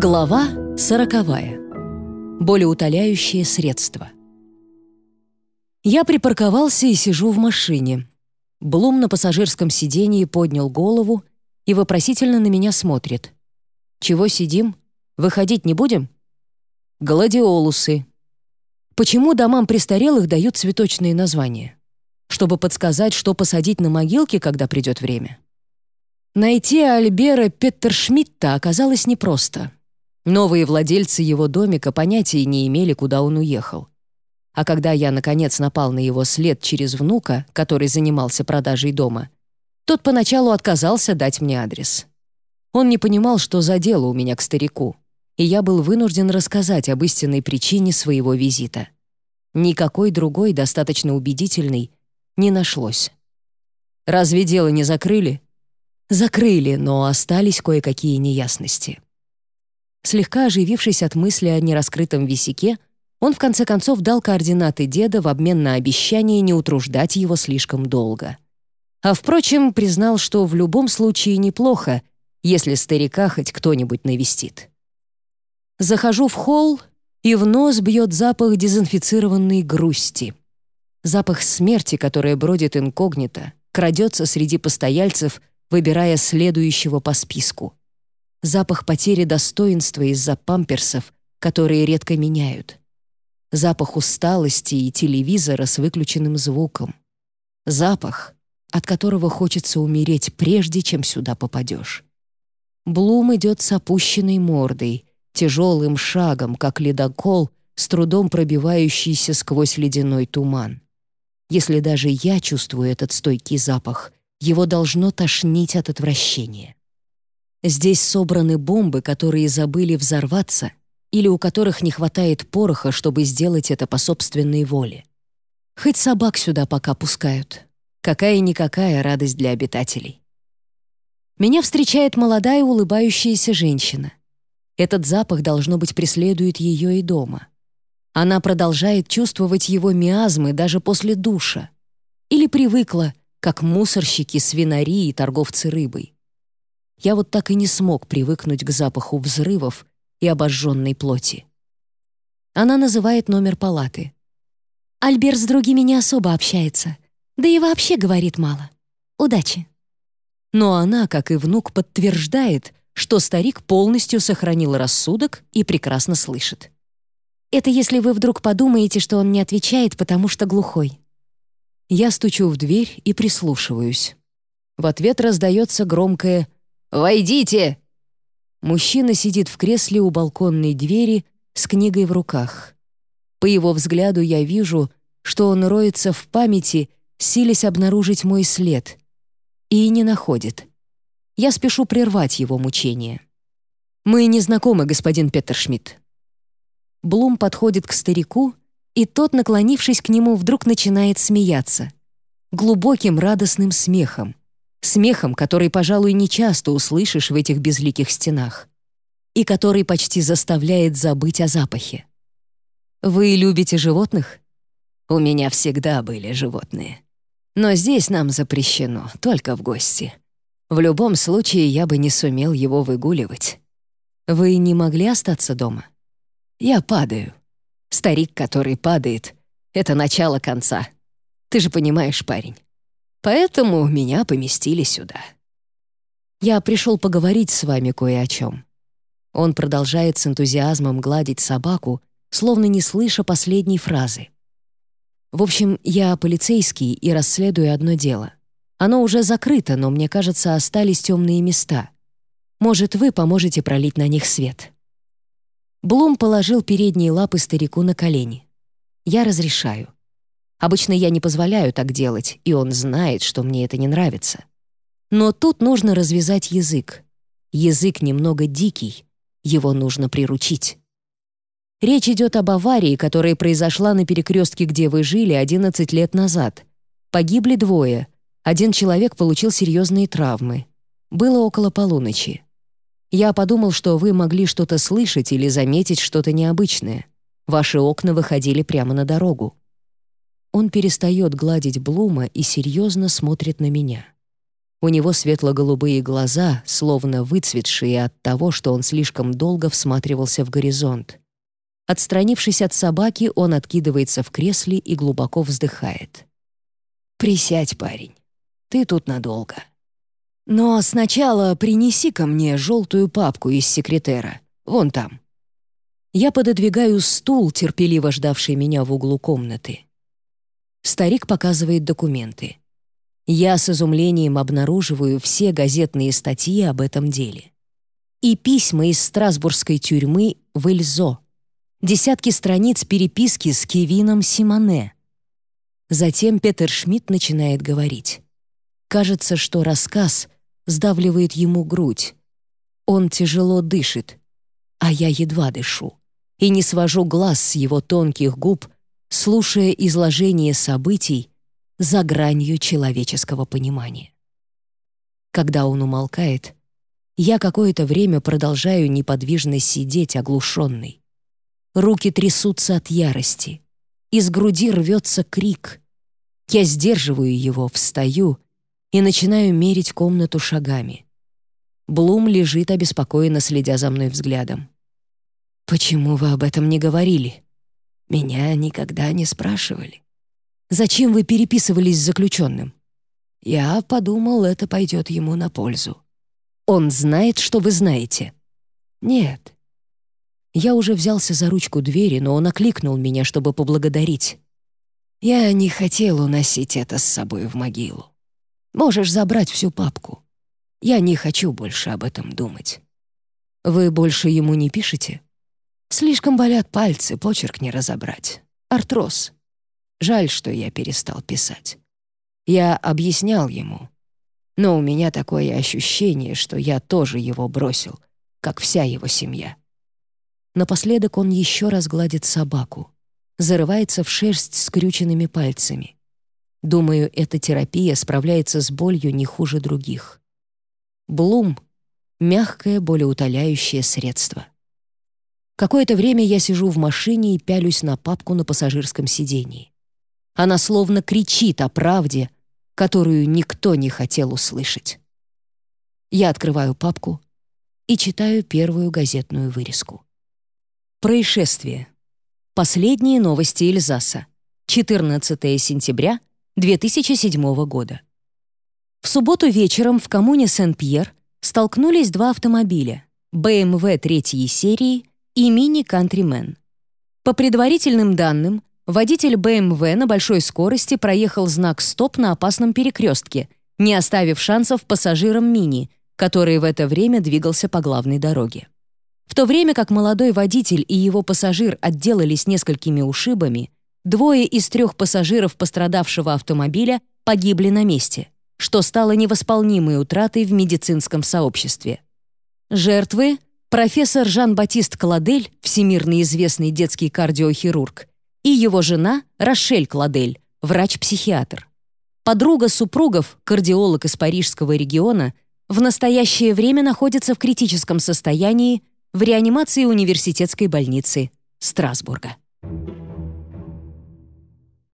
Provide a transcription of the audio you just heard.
Глава сороковая. Болеутоляющие средства. Я припарковался и сижу в машине. Блум на пассажирском сидении поднял голову и вопросительно на меня смотрит. «Чего сидим? Выходить не будем?» «Гладиолусы». Почему домам престарелых дают цветочные названия? Чтобы подсказать, что посадить на могилке, когда придет время. Найти Альбера Петтершмитта оказалось непросто. Новые владельцы его домика понятия не имели, куда он уехал. А когда я, наконец, напал на его след через внука, который занимался продажей дома, тот поначалу отказался дать мне адрес. Он не понимал, что за дело у меня к старику, и я был вынужден рассказать об истинной причине своего визита. Никакой другой, достаточно убедительной, не нашлось. «Разве дело не закрыли?» «Закрыли, но остались кое-какие неясности». Слегка оживившись от мысли о нераскрытом висяке, он в конце концов дал координаты деда в обмен на обещание не утруждать его слишком долго. А впрочем, признал, что в любом случае неплохо, если старика хоть кто-нибудь навестит. Захожу в холл, и в нос бьет запах дезинфицированной грусти. Запах смерти, которая бродит инкогнито, крадется среди постояльцев, выбирая следующего по списку запах потери достоинства из-за памперсов, которые редко меняют, запах усталости и телевизора с выключенным звуком, запах, от которого хочется умереть прежде, чем сюда попадешь. Блум идет с опущенной мордой, тяжелым шагом, как ледокол, с трудом пробивающийся сквозь ледяной туман. Если даже я чувствую этот стойкий запах, его должно тошнить от отвращения. Здесь собраны бомбы, которые забыли взорваться или у которых не хватает пороха, чтобы сделать это по собственной воле. Хоть собак сюда пока пускают. Какая-никакая радость для обитателей. Меня встречает молодая улыбающаяся женщина. Этот запах, должно быть, преследует ее и дома. Она продолжает чувствовать его миазмы даже после душа. Или привыкла, как мусорщики, свинари и торговцы рыбой я вот так и не смог привыкнуть к запаху взрывов и обожженной плоти. Она называет номер палаты. «Альбер с другими не особо общается, да и вообще говорит мало. Удачи». Но она, как и внук, подтверждает, что старик полностью сохранил рассудок и прекрасно слышит. Это если вы вдруг подумаете, что он не отвечает, потому что глухой. Я стучу в дверь и прислушиваюсь. В ответ раздается громкое «Войдите!» Мужчина сидит в кресле у балконной двери с книгой в руках. По его взгляду я вижу, что он роется в памяти, силясь обнаружить мой след. И не находит. Я спешу прервать его мучение. «Мы не знакомы, господин Петершмидт». Блум подходит к старику, и тот, наклонившись к нему, вдруг начинает смеяться. Глубоким радостным смехом смехом, который, пожалуй, нечасто услышишь в этих безликих стенах, и который почти заставляет забыть о запахе. «Вы любите животных?» «У меня всегда были животные. Но здесь нам запрещено, только в гости. В любом случае я бы не сумел его выгуливать. Вы не могли остаться дома?» «Я падаю. Старик, который падает, — это начало конца. Ты же понимаешь, парень». Поэтому меня поместили сюда. Я пришел поговорить с вами кое о чем. Он продолжает с энтузиазмом гладить собаку, словно не слыша последней фразы. В общем, я полицейский и расследую одно дело. Оно уже закрыто, но мне кажется, остались темные места. Может, вы поможете пролить на них свет. Блум положил передние лапы старику на колени. Я разрешаю. Обычно я не позволяю так делать, и он знает, что мне это не нравится. Но тут нужно развязать язык. Язык немного дикий, его нужно приручить. Речь идет об аварии, которая произошла на перекрестке, где вы жили 11 лет назад. Погибли двое. Один человек получил серьезные травмы. Было около полуночи. Я подумал, что вы могли что-то слышать или заметить что-то необычное. Ваши окна выходили прямо на дорогу. Он перестает гладить Блума и серьезно смотрит на меня. У него светло-голубые глаза, словно выцветшие от того, что он слишком долго всматривался в горизонт. Отстранившись от собаки, он откидывается в кресле и глубоко вздыхает. «Присядь, парень. Ты тут надолго. Но сначала принеси ко мне желтую папку из секретера. Вон там». Я пододвигаю стул, терпеливо ждавший меня в углу комнаты. Старик показывает документы. Я с изумлением обнаруживаю все газетные статьи об этом деле. И письма из Страсбургской тюрьмы в Эльзо. Десятки страниц переписки с Кевином Симоне. Затем Петер Шмидт начинает говорить. Кажется, что рассказ сдавливает ему грудь. Он тяжело дышит, а я едва дышу и не свожу глаз с его тонких губ, слушая изложение событий, за гранью человеческого понимания. Когда он умолкает, я какое-то время продолжаю неподвижно сидеть оглушенный. Руки трясутся от ярости. Из груди рвется крик. Я сдерживаю его, встаю и начинаю мерить комнату шагами. Блум лежит обеспокоенно, следя за мной взглядом. «Почему вы об этом не говорили? Меня никогда не спрашивали». Зачем вы переписывались с заключенным?» Я подумал, это пойдет ему на пользу. «Он знает, что вы знаете?» «Нет». Я уже взялся за ручку двери, но он окликнул меня, чтобы поблагодарить. «Я не хотел уносить это с собой в могилу. Можешь забрать всю папку. Я не хочу больше об этом думать». «Вы больше ему не пишете?» «Слишком болят пальцы, почерк не разобрать. Артроз». Жаль, что я перестал писать. Я объяснял ему. Но у меня такое ощущение, что я тоже его бросил, как вся его семья. Напоследок он еще раз гладит собаку, зарывается в шерсть скрюченными пальцами. Думаю, эта терапия справляется с болью не хуже других. Блум — мягкое болеутоляющее средство. Какое-то время я сижу в машине и пялюсь на папку на пассажирском сидении. Она словно кричит о правде, которую никто не хотел услышать. Я открываю папку и читаю первую газетную вырезку. Происшествие. Последние новости Эльзаса. 14 сентября 2007 года. В субботу вечером в коммуне Сен-Пьер столкнулись два автомобиля BMW третьей серии и Mini Countryman. По предварительным данным, Водитель БМВ на большой скорости проехал знак «Стоп» на опасном перекрестке, не оставив шансов пассажирам «Мини», который в это время двигался по главной дороге. В то время как молодой водитель и его пассажир отделались несколькими ушибами, двое из трех пассажиров пострадавшего автомобиля погибли на месте, что стало невосполнимой утратой в медицинском сообществе. Жертвы — профессор Жан-Батист Кладель, всемирно известный детский кардиохирург, и его жена Рошель Кладель, врач-психиатр. Подруга супругов, кардиолог из парижского региона, в настоящее время находится в критическом состоянии в реанимации университетской больницы Страсбурга. Thank you.